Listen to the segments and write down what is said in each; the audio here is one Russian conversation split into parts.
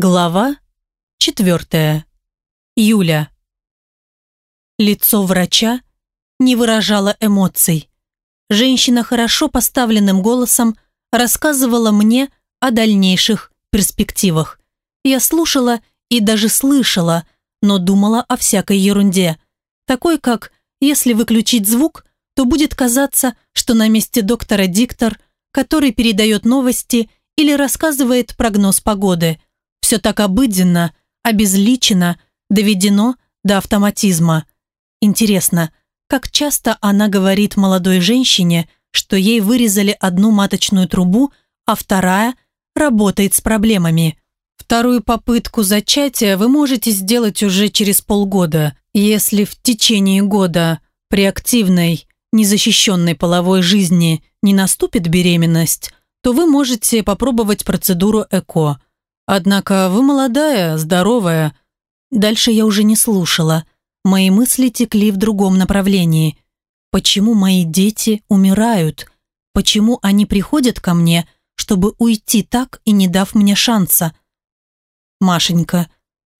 Глава четвертая. Юля. Лицо врача не выражало эмоций. Женщина хорошо поставленным голосом рассказывала мне о дальнейших перспективах. Я слушала и даже слышала, но думала о всякой ерунде. Такой, как если выключить звук, то будет казаться, что на месте доктора диктор, который передает новости или рассказывает прогноз погоды – все так обыденно, обезличено, доведено до автоматизма. Интересно, как часто она говорит молодой женщине, что ей вырезали одну маточную трубу, а вторая работает с проблемами. Вторую попытку зачатия вы можете сделать уже через полгода, если в течение года при активной, незащищенной половой жизни не наступит беременность, то вы можете попробовать процедуру ЭКО – Однако вы молодая, здоровая. Дальше я уже не слушала. Мои мысли текли в другом направлении. Почему мои дети умирают? Почему они приходят ко мне, чтобы уйти так и не дав мне шанса? Машенька,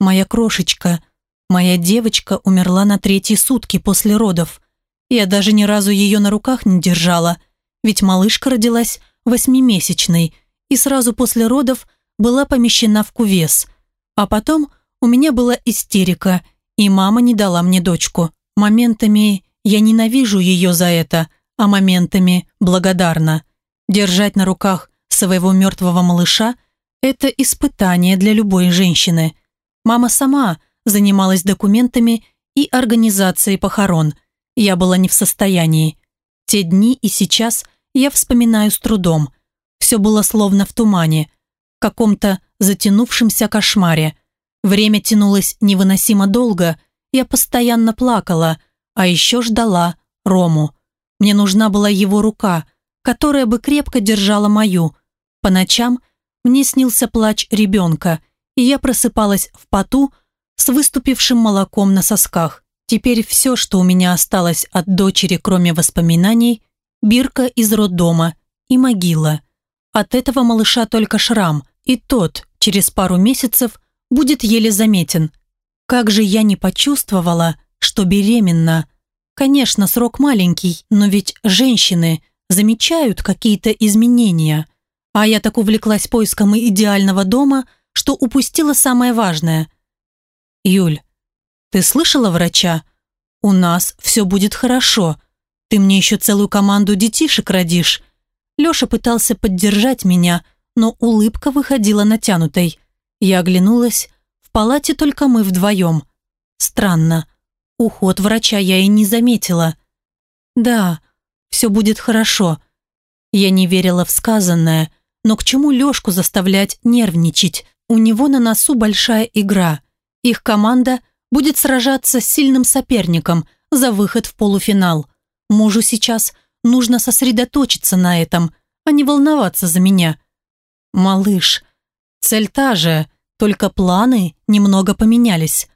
моя крошечка, моя девочка умерла на третьи сутки после родов. Я даже ни разу ее на руках не держала, ведь малышка родилась восьмимесячной, и сразу после родов – была помещена в кувес. А потом у меня была истерика, и мама не дала мне дочку. Моментами я ненавижу ее за это, а моментами благодарна. Держать на руках своего мертвого малыша – это испытание для любой женщины. Мама сама занималась документами и организацией похорон. Я была не в состоянии. Те дни и сейчас я вспоминаю с трудом. Все было словно в тумане – каком-то затянувшемся кошмаре. Время тянулось невыносимо долго, я постоянно плакала, а еще ждала Рому. Мне нужна была его рука, которая бы крепко держала мою. По ночам мне снился плач ребенка, и я просыпалась в поту с выступившим молоком на сосках. Теперь все, что у меня осталось от дочери, кроме воспоминаний, бирка из роддома и могила. От этого малыша только шрам, и тот через пару месяцев будет еле заметен. Как же я не почувствовала, что беременна. Конечно, срок маленький, но ведь женщины замечают какие-то изменения. А я так увлеклась поиском идеального дома, что упустила самое важное. «Юль, ты слышала врача? У нас все будет хорошо. Ты мне еще целую команду детишек родишь». Леша пытался поддержать меня, но улыбка выходила натянутой. Я оглянулась, в палате только мы вдвоем. Странно, уход врача я и не заметила. Да, все будет хорошо. Я не верила в сказанное, но к чему Лешку заставлять нервничать? У него на носу большая игра. Их команда будет сражаться с сильным соперником за выход в полуфинал. Мужу сейчас нужно сосредоточиться на этом, а не волноваться за меня. «Малыш, цель та же, только планы немного поменялись».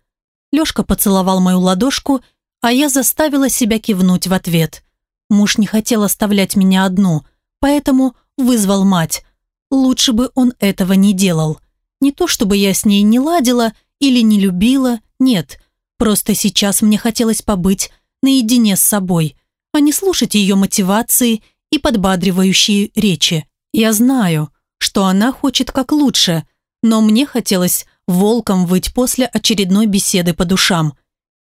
Лёшка поцеловал мою ладошку, а я заставила себя кивнуть в ответ. Муж не хотел оставлять меня одну, поэтому вызвал мать. Лучше бы он этого не делал. Не то чтобы я с ней не ладила или не любила, нет. Просто сейчас мне хотелось побыть наедине с собой, а не слушать ее мотивации и подбадривающие речи. Я знаю, что она хочет как лучше, но мне хотелось волком выть после очередной беседы по душам.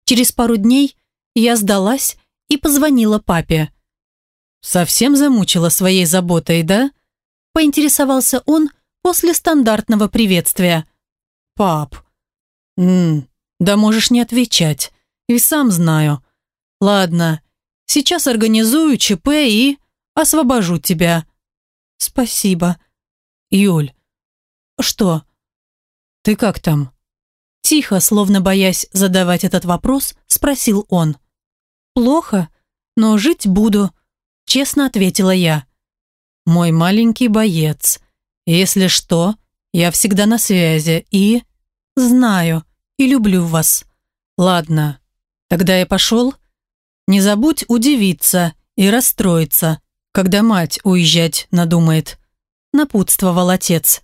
Через пару дней я сдалась и позвонила папе. «Совсем замучила своей заботой, да?» Поинтересовался он после стандартного приветствия. «Пап, м -м, да можешь не отвечать, и сам знаю. Ладно, сейчас организую ЧП и освобожу тебя». «Спасибо», «Юль». «Что?» «Ты как там?» Тихо, словно боясь задавать этот вопрос, спросил он. «Плохо, но жить буду», — честно ответила я. «Мой маленький боец. Если что, я всегда на связи и...» «Знаю и люблю вас. Ладно, тогда я пошел. Не забудь удивиться и расстроиться, когда мать уезжать надумает напутствовал отец.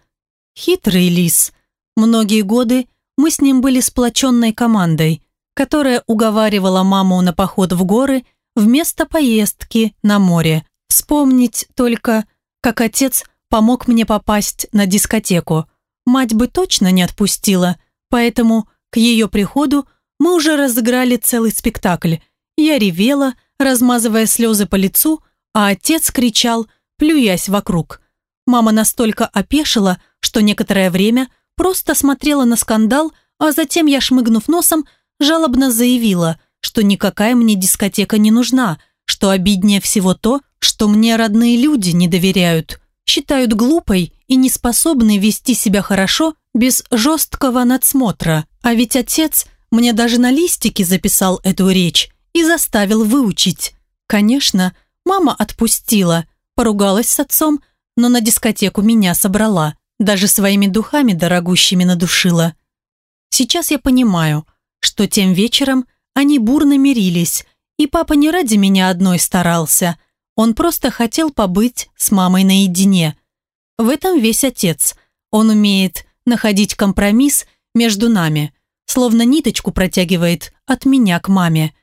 Хитрый лис. Многие годы мы с ним были сплоченной командой, которая уговаривала маму на поход в горы вместо поездки на море. Вспомнить только, как отец помог мне попасть на дискотеку. Мать бы точно не отпустила, поэтому к ее приходу мы уже разыграли целый спектакль. Я ревела, размазывая слезы по лицу, а отец кричал, плюясь вокруг. Мама настолько опешила, что некоторое время просто смотрела на скандал, а затем я, шмыгнув носом, жалобно заявила, что никакая мне дискотека не нужна, что обиднее всего то, что мне родные люди не доверяют, считают глупой и неспособной вести себя хорошо без жесткого надсмотра. А ведь отец мне даже на листике записал эту речь и заставил выучить. Конечно, мама отпустила, поругалась с отцом, но на дискотеку меня собрала, даже своими духами дорогущими надушила. Сейчас я понимаю, что тем вечером они бурно мирились, и папа не ради меня одной старался, он просто хотел побыть с мамой наедине. В этом весь отец. Он умеет находить компромисс между нами, словно ниточку протягивает от меня к маме.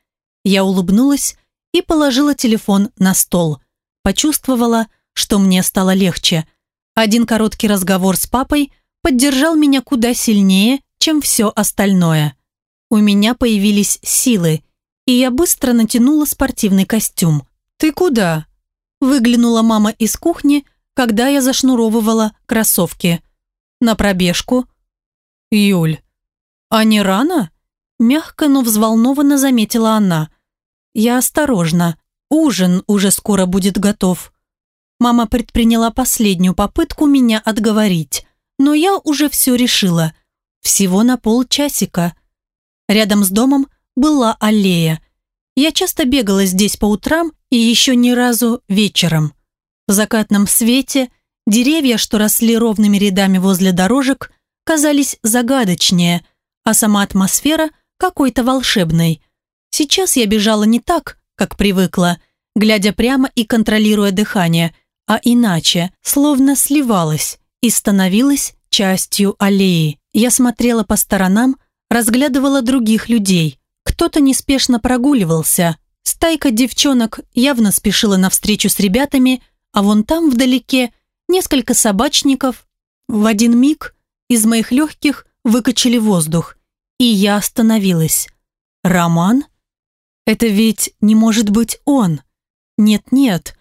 Я улыбнулась и положила телефон на стол. Почувствовала, что мне стало легче. Один короткий разговор с папой поддержал меня куда сильнее, чем все остальное. У меня появились силы, и я быстро натянула спортивный костюм. «Ты куда?» Выглянула мама из кухни, когда я зашнуровывала кроссовки. «На пробежку». «Юль, а не рано?» Мягко, но взволнованно заметила она. «Я осторожно. Ужин уже скоро будет готов». Мама предприняла последнюю попытку меня отговорить, но я уже все решила. Всего на полчасика. Рядом с домом была аллея. Я часто бегала здесь по утрам и еще ни разу вечером. В закатном свете деревья, что росли ровными рядами возле дорожек, казались загадочнее, а сама атмосфера какой-то волшебной. Сейчас я бежала не так, как привыкла, глядя прямо и контролируя дыхание, а иначе, словно сливалась и становилась частью аллеи. Я смотрела по сторонам, разглядывала других людей. Кто-то неспешно прогуливался. Стайка девчонок явно спешила навстречу с ребятами, а вон там вдалеке несколько собачников. В один миг из моих легких выкачали воздух, и я остановилась. «Роман? Это ведь не может быть он. Нет-нет,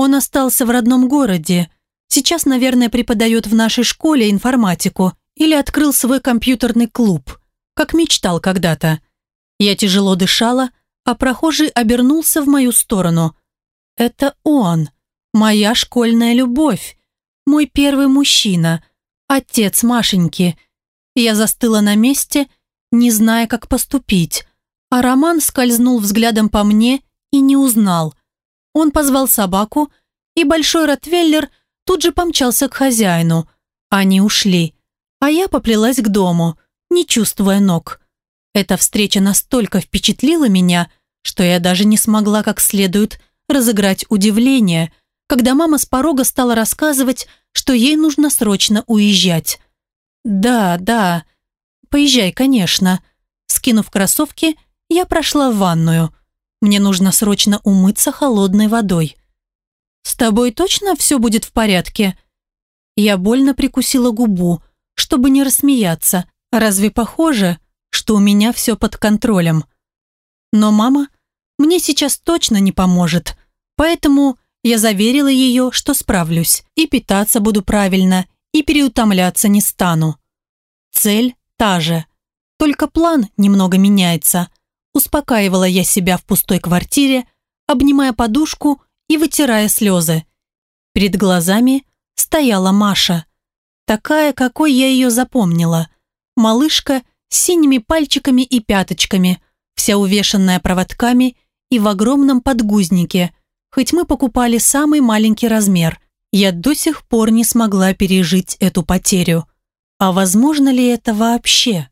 он остался в родном городе. Сейчас, наверное, преподает в нашей школе информатику или открыл свой компьютерный клуб как мечтал когда-то. Я тяжело дышала, а прохожий обернулся в мою сторону. Это он, моя школьная любовь, мой первый мужчина, отец Машеньки. Я застыла на месте, не зная, как поступить, а Роман скользнул взглядом по мне и не узнал. Он позвал собаку, и большой ротвейлер тут же помчался к хозяину. Они ушли, а я поплелась к дому – не чувствуя ног. Эта встреча настолько впечатлила меня, что я даже не смогла как следует разыграть удивление, когда мама с порога стала рассказывать, что ей нужно срочно уезжать. «Да, да, поезжай, конечно». Скинув кроссовки, я прошла в ванную. Мне нужно срочно умыться холодной водой. «С тобой точно все будет в порядке?» Я больно прикусила губу, чтобы не рассмеяться, Разве похоже, что у меня все под контролем? Но мама мне сейчас точно не поможет, поэтому я заверила ее, что справлюсь, и питаться буду правильно, и переутомляться не стану. Цель та же, только план немного меняется. Успокаивала я себя в пустой квартире, обнимая подушку и вытирая слезы. Перед глазами стояла Маша, такая, какой я ее запомнила – малышка с синими пальчиками и пяточками, вся увешанная проводками и в огромном подгузнике. Хоть мы покупали самый маленький размер, я до сих пор не смогла пережить эту потерю. А возможно ли это вообще?